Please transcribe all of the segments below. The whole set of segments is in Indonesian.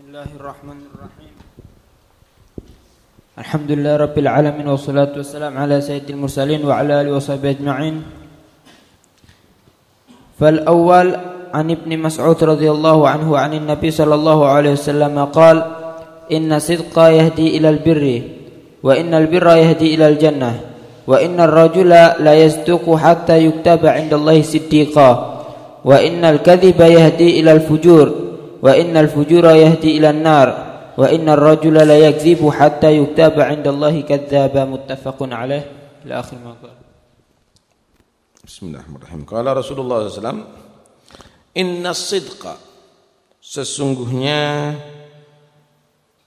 الله الرحمن الرحيم الحمد لله رب العالمين والصلاة والسلام على سيد المرسلين وعلى آله وصحبه أجمعين فالأول عن ابن مسعود رضي الله عنه عن النبي صلى الله عليه وسلم قال إن الصدق يهدي إلى البر وإن البر يهدي إلى الجنة وإن الرجل لا يصدق حتى يكتب عند الله صديقا وإن الكذب يهدي إلى الفجور wa innal fujura yahdi ila nar. Wa innar rajula la yakdzibu hatta yuktaba 'inda Allahi muttafaqun alaih ila akhir ma qala Bismillahirrahmanirrahim. Qala Rasulullah SAW Inna sidqa. Sesungguhnya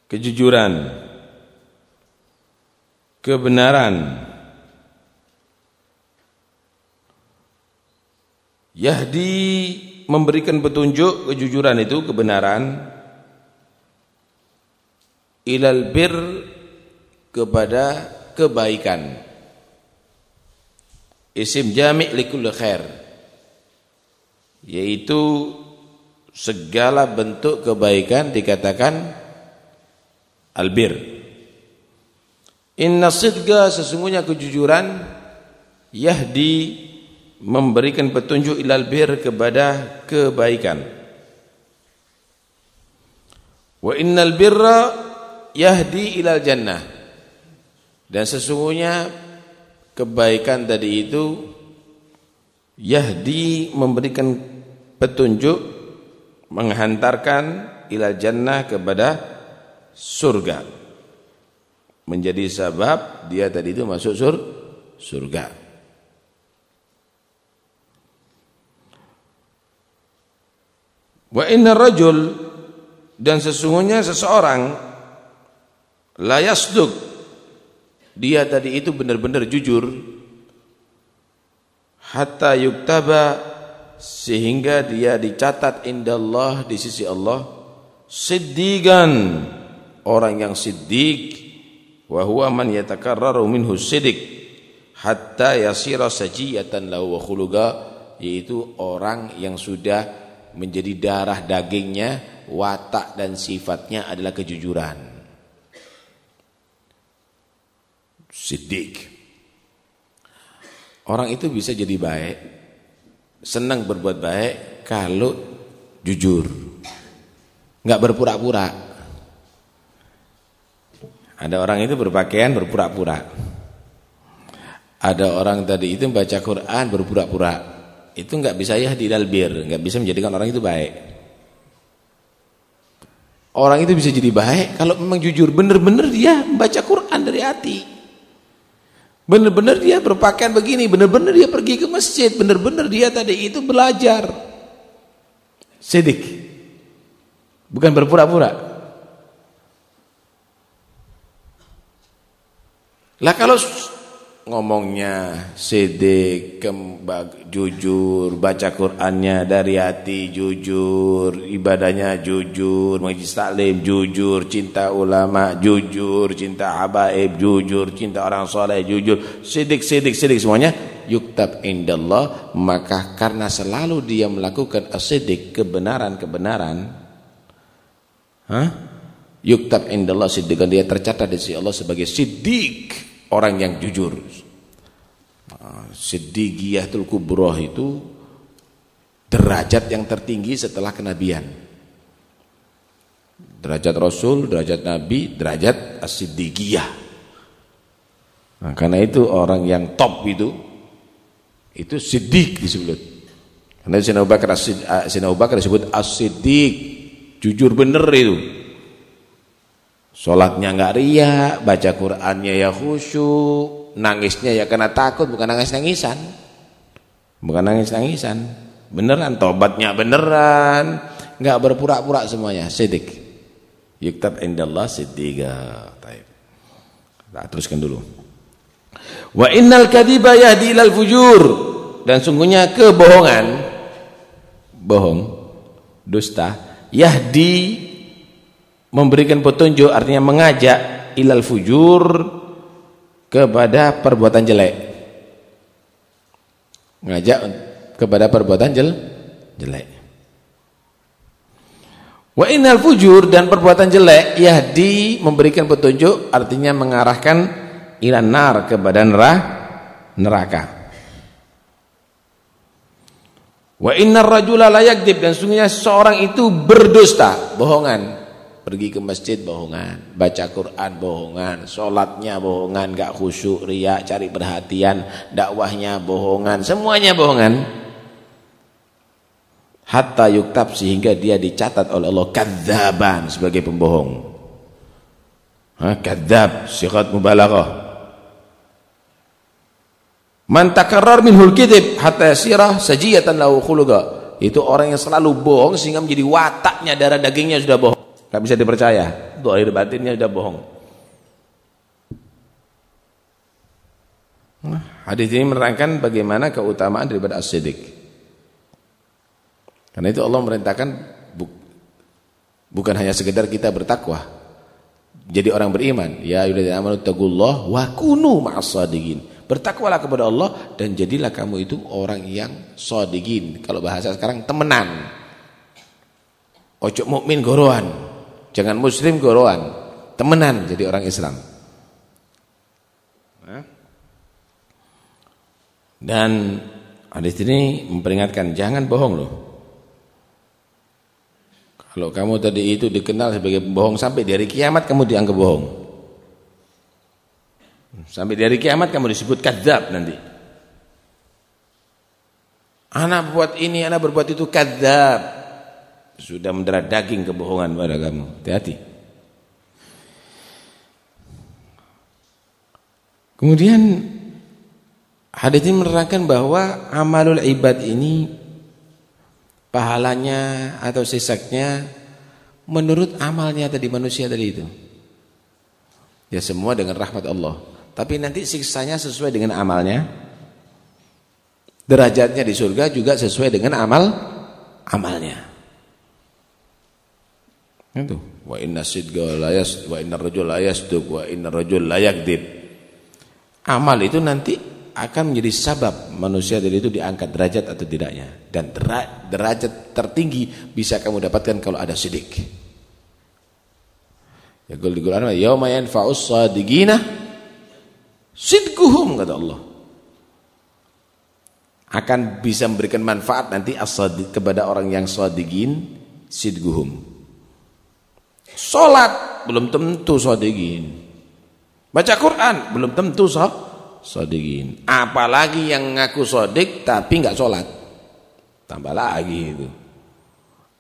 Kejujuran Kebenaran Yahdi memberikan petunjuk kejujuran itu kebenaran ilal bir kepada kebaikan. Isim jami' likulli khair. Yaitu segala bentuk kebaikan dikatakan albir inna sidqa sesungguhnya kejujuran yahdi memberikan petunjuk ilal bir kepada kebaikan. Wa innal birra yahdi ilal jannah. Dan sesungguhnya kebaikan tadi itu yahdi memberikan petunjuk menghantarkan ilal jannah kepada surga. Menjadi sebab dia tadi itu masuk sur surga. Wa inna rajul dan sesungguhnya seseorang la yasduq dia tadi itu benar-benar jujur. Hatta yuktaba sehingga dia dicatat indallah di sisi Allah. Siddiqan orang yang siddiq. Wa huwa man yatakarraru minhu siddiq. Hatta yasira sajiyatan lahu wa khuluqa yaitu orang yang sudah menjadi darah dagingnya, watak dan sifatnya adalah kejujuran. Siddiq. Orang itu bisa jadi baik, senang berbuat baik kalau jujur. Enggak berpura-pura. Ada orang itu berpakaian berpura-pura. Ada orang tadi itu membaca Quran berpura-pura itu nggak bisa ya di dalbir, nggak bisa menjadikan orang itu baik. Orang itu bisa jadi baik kalau memang jujur, benar-benar dia membaca Quran dari hati. Benar-benar dia berpakaian begini, benar-benar dia pergi ke masjid, benar-benar dia tadi itu belajar. Sidik. Bukan berpura-pura. Lah kalau ngomongnya sidik, jujur, baca Qur'annya dari hati jujur, ibadahnya jujur, majlis taklim jujur, cinta ulama jujur, cinta habaib jujur, cinta orang soleh jujur, sidik, sidik, sidik semuanya. Yuktab indallah maka karena selalu dia melakukan asidik kebenaran-kebenaran Hah? Yuktab indallah siddiqan dia tercatat di sisi Allah sebagai siddiq orang yang jujur. Siddiqiyatul kubroh itu derajat yang tertinggi setelah kenabian. Derajat Rasul, derajat Nabi, derajat as-siddiqiyah. Nah, karena itu orang yang top itu itu siddiq disebut. Karena Sina Bakar disebut as-siddiq, jujur benar itu. Sholatnya nggak ria, baca Qurannya ya khusyuk, nangisnya ya karena takut, bukan nangis-nangisan. Bukan nangis-nangisan. Beneran, tobatnya beneran. nggak berpura-pura semuanya, sidik. Yuktab indallah siddiqa. Taib. Nah, teruskan dulu. Wa innal kadiba yahdi ilal fujur. Dan sungguhnya kebohongan, bohong, dusta, yahdi memberikan petunjuk artinya mengajak ilal fujur kepada perbuatan jelek. Mengajak kepada perbuatan jel jelek. Wa innal fujur dan perbuatan jelek yahdi memberikan petunjuk artinya mengarahkan ila nar kepada neraka. Wa innar rajula la yakdzib dan sungguhnya seorang itu berdusta, bohongan. Pergi ke masjid bohongan, baca Quran bohongan, sholatnya bohongan, gak khusyuk, riak, cari perhatian, dakwahnya bohongan, semuanya bohongan. Hatta yuktab sehingga dia dicatat oleh Allah kadzaban sebagai pembohong. Ha, kadzab, sigat mubalaghah. Man takarrar minhul kidib hatta yasira sajiyatan lahu khuluqa. Itu orang yang selalu bohong sehingga menjadi wataknya darah dagingnya sudah bohong. Tak bisa dipercaya. Dohir batinnya sudah bohong. Nah, hadis ini menerangkan bagaimana keutamaan daripada as-siddiq. Karena itu Allah merintahkan bu bukan hanya sekedar kita bertakwa. Jadi orang beriman, ya ayyuhalladzina amanu taqullah wa kunu ma'as-shadiqin. Bertakwalah kepada Allah dan jadilah kamu itu orang yang shadiqin. Kalau bahasa sekarang temenan. Ojo mukmin goroan. Jangan muslim goroan, temenan jadi orang Islam. Dan hadis ini memperingatkan jangan bohong loh. Kalau kamu tadi itu dikenal sebagai pembohong sampai di hari kiamat kamu dianggap bohong. Sampai di hari kiamat kamu disebut kadzab nanti. Anak buat ini, anak berbuat itu kadzab. Sudah mendarah daging kebohongan pada kamu. Hati-hati. Kemudian hadis ini menerangkan bahwa amalul ibad ini pahalanya atau sisaknya menurut amalnya tadi manusia tadi itu. Ya semua dengan rahmat Allah. Tapi nanti siksanya sesuai dengan amalnya. Derajatnya di surga juga sesuai dengan amal amalnya. Itu. Wa inna sidqa la yas wa inna rajul la yasduq wa inna rajul la. Amal itu nanti akan menjadi sabab manusia dari itu diangkat derajat atau tidaknya dan derajat tertinggi bisa kamu dapatkan kalau ada sidik. Ya qul di Quran yauma yanfa'us sadiqina sidquhum kata Allah. Akan bisa memberikan manfaat nanti as kepada orang yang sadiqin sidquhum. Sholat belum tentu sodikin. Baca Quran belum tentu sodikin. Apalagi yang ngaku sodik tapi nggak sholat. Tambah lagi itu.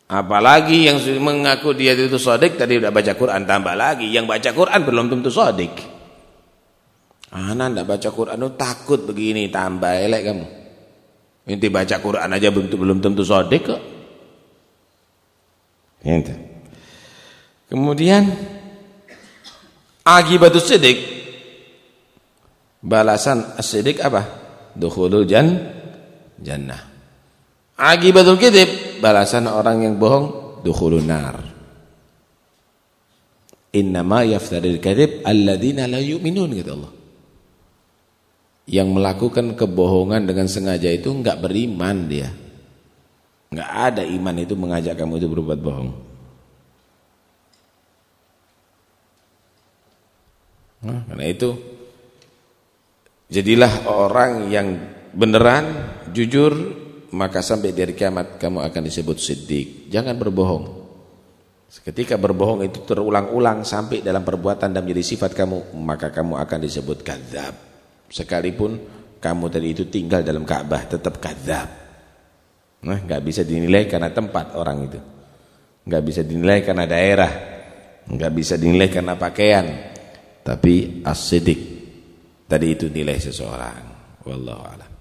Apalagi yang mengaku dia itu sodik tadi udah baca Quran tambah lagi. Yang baca Quran belum tentu sodik. Anak ndak baca Quran itu takut begini tambah elek kamu. Inti baca Quran aja belum belum tentu sodik kok. Gitu. Kemudian akibatus sidik balasan sidik apa? Dukhulul jan jannah. Akibatul kidib balasan orang yang bohong dukhulun nar. Innama yaftaril kadhib alladzina la yu'minun kata Allah. Yang melakukan kebohongan dengan sengaja itu enggak beriman dia. Enggak ada iman itu mengajak kamu itu berbuat bohong. Karena itu jadilah orang yang beneran, jujur, maka sampai di hari kiamat kamu akan disebut siddiq. Jangan berbohong. Ketika berbohong itu terulang-ulang sampai dalam perbuatan dan menjadi sifat kamu, maka kamu akan disebut kadzab. Sekalipun kamu tadi itu tinggal dalam Ka'bah tetap kadzab. Nah, enggak bisa dinilai karena tempat orang itu. Enggak bisa dinilai karena daerah. Enggak bisa dinilai karena pakaian tapi as tadi itu nilai seseorang. Wallahu a'lam